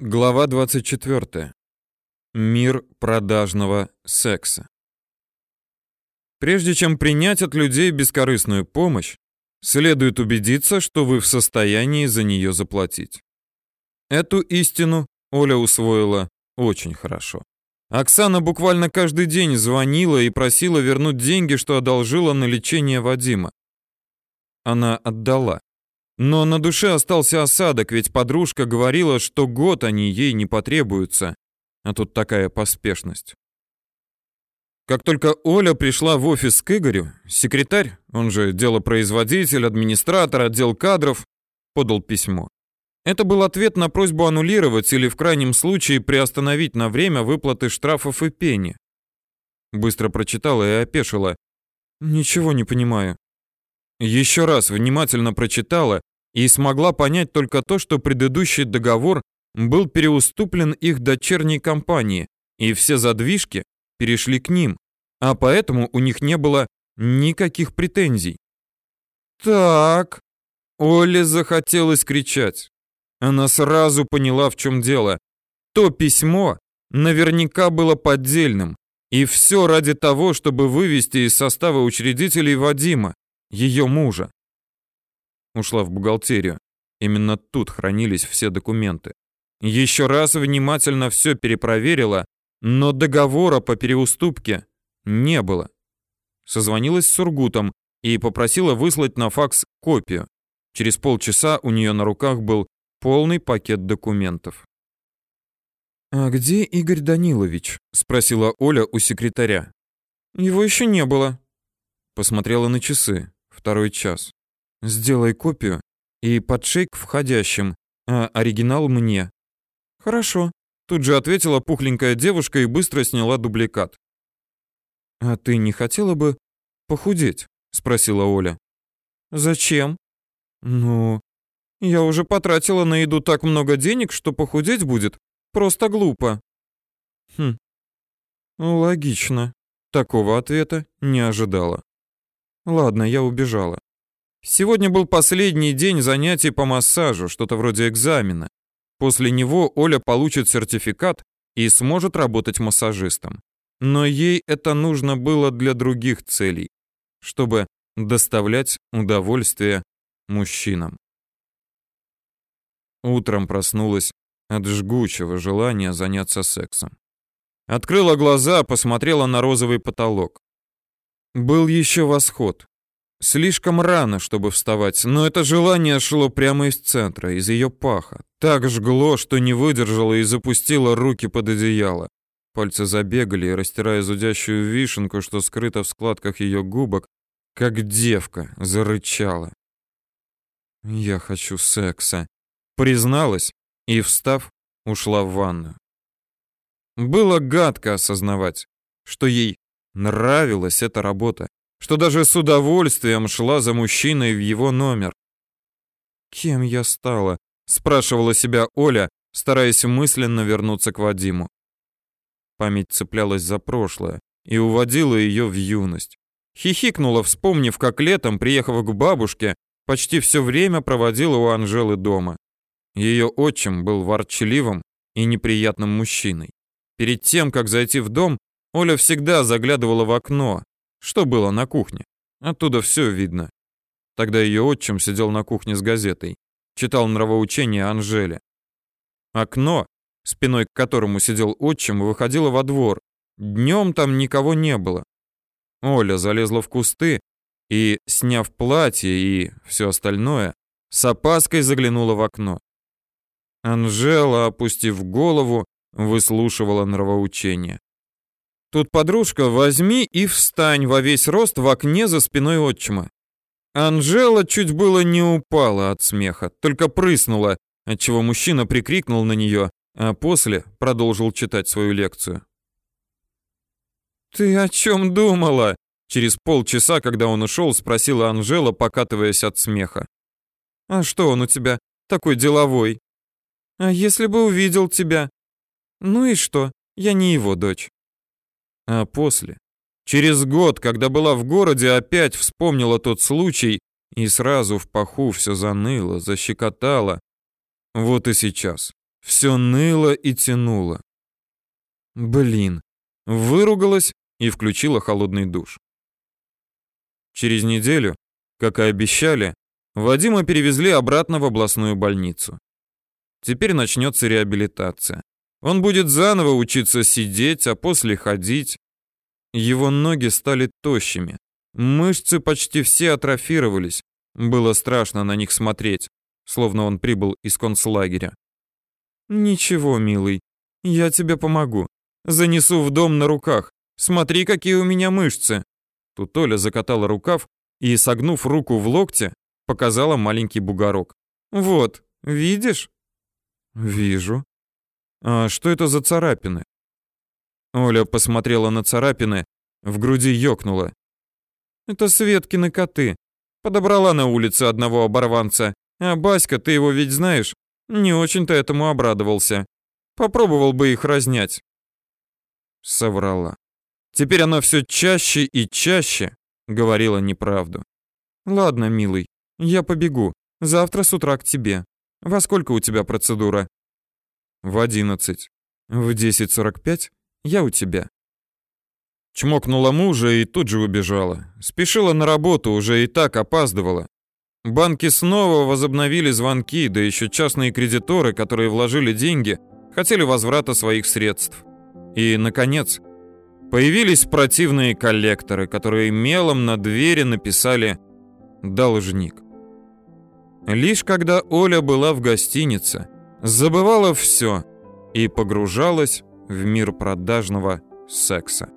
Глава 24. Мир продажного секса. Прежде чем принять от людей бескорыстную помощь, следует убедиться, что вы в состоянии за нее заплатить. Эту истину Оля усвоила очень хорошо. Оксана буквально каждый день звонила и просила вернуть деньги, что одолжила на лечение Вадима. Она отдала. Но на душе остался осадок, ведь подружка говорила, что год они ей не потребуются. А тут такая поспешность. Как только Оля пришла в офис к Игорю, секретарь, он же делопроизводитель, администратор, отдел кадров, подал письмо. Это был ответ на просьбу аннулировать или в крайнем случае приостановить на время выплаты штрафов и пени. Быстро прочитала и опешила. Ничего не понимаю. Еще раз внимательно прочитала и смогла понять только то, что предыдущий договор был переуступлен их дочерней компании, и все задвижки перешли к ним, а поэтому у них не было никаких претензий. Так, Оле захотелось кричать. Она сразу поняла, в чем дело. То письмо наверняка было поддельным, и все ради того, чтобы вывести из состава учредителей Вадима, ее мужа ушла в бухгалтерию. Именно тут хранились все документы. Еще раз внимательно все перепроверила, но договора по переуступке не было. Созвонилась с Сургутом и попросила выслать на факс копию. Через полчаса у нее на руках был полный пакет документов. «А где Игорь Данилович?» — спросила Оля у секретаря. «Его еще не было». Посмотрела на часы. Второй час. Сделай копию и подшей к входящим, а оригинал мне. Хорошо. Тут же ответила пухленькая девушка и быстро сняла дубликат. А ты не хотела бы похудеть? спросила Оля. Зачем? Ну, я уже потратила на еду так много денег, что похудеть будет просто глупо. Хм. Логично. Такого ответа не ожидала. Ладно, я убежала. Сегодня был последний день занятий по массажу, что-то вроде экзамена. После него Оля получит сертификат и сможет работать массажистом. Но ей это нужно было для других целей, чтобы доставлять удовольствие мужчинам. Утром проснулась от жгучего желания заняться сексом. Открыла глаза, посмотрела на розовый потолок. Был еще восход. Слишком рано, чтобы вставать, но это желание шло прямо из центра, из ее паха. Так жгло, что не выдержала и запустила руки под одеяло. Пальцы забегали, растирая зудящую вишенку, что скрыта в складках ее губок, как девка зарычала. «Я хочу секса», призналась и, встав, ушла в ванную. Было гадко осознавать, что ей нравилась эта работа что даже с удовольствием шла за мужчиной в его номер. «Кем я стала?» — спрашивала себя Оля, стараясь мысленно вернуться к Вадиму. Память цеплялась за прошлое и уводила ее в юность. Хихикнула, вспомнив, как летом, приехав к бабушке, почти все время проводила у Анжелы дома. Ее отчим был ворчливым и неприятным мужчиной. Перед тем, как зайти в дом, Оля всегда заглядывала в окно, что было на кухне? Оттуда все видно. Тогда ее отчим сидел на кухне с газетой, читал нравоучение Анжеле. Окно, спиной к которому сидел отчим, выходило во двор. Днем там никого не было. Оля залезла в кусты и, сняв платье и все остальное, с опаской заглянула в окно. Анжела, опустив голову, выслушивала нравоучение. Тут, подружка, возьми и встань во весь рост в окне за спиной отчима. Анжела чуть было не упала от смеха, только прыснула, отчего мужчина прикрикнул на нее, а после продолжил читать свою лекцию. «Ты о чем думала?» Через полчаса, когда он ушел, спросила Анжела, покатываясь от смеха. «А что он у тебя такой деловой?» «А если бы увидел тебя?» «Ну и что? Я не его дочь». А после, через год, когда была в городе, опять вспомнила тот случай и сразу в паху все заныло, защекотало. Вот и сейчас. Все ныло и тянуло. Блин, выругалась и включила холодный душ. Через неделю, как и обещали, Вадима перевезли обратно в областную больницу. Теперь начнется реабилитация. Он будет заново учиться сидеть, а после ходить. Его ноги стали тощими. Мышцы почти все атрофировались. Было страшно на них смотреть, словно он прибыл из концлагеря. «Ничего, милый, я тебе помогу. Занесу в дом на руках. Смотри, какие у меня мышцы!» Тут Оля закатала рукав и, согнув руку в локте, показала маленький бугорок. «Вот, видишь?» «Вижу», а что это за царапины? Оля посмотрела на царапины, в груди ёкнуло. Это Светкины коты. Подобрала на улице одного оборванца. А Баська, ты его ведь знаешь, не очень-то этому обрадовался. Попробовал бы их разнять. Соврала. Теперь она все чаще и чаще говорила неправду. Ладно, милый, я побегу. Завтра с утра к тебе. Во сколько у тебя процедура? В одиннадцать. В десять сорок пять я у тебя. Чмокнула мужа и тут же убежала. Спешила на работу, уже и так опаздывала. Банки снова возобновили звонки, да еще частные кредиторы, которые вложили деньги, хотели возврата своих средств. И, наконец, появились противные коллекторы, которые мелом на двери написали «Должник». Лишь когда Оля была в гостинице, забывала все и погружалась в мир продажного секса.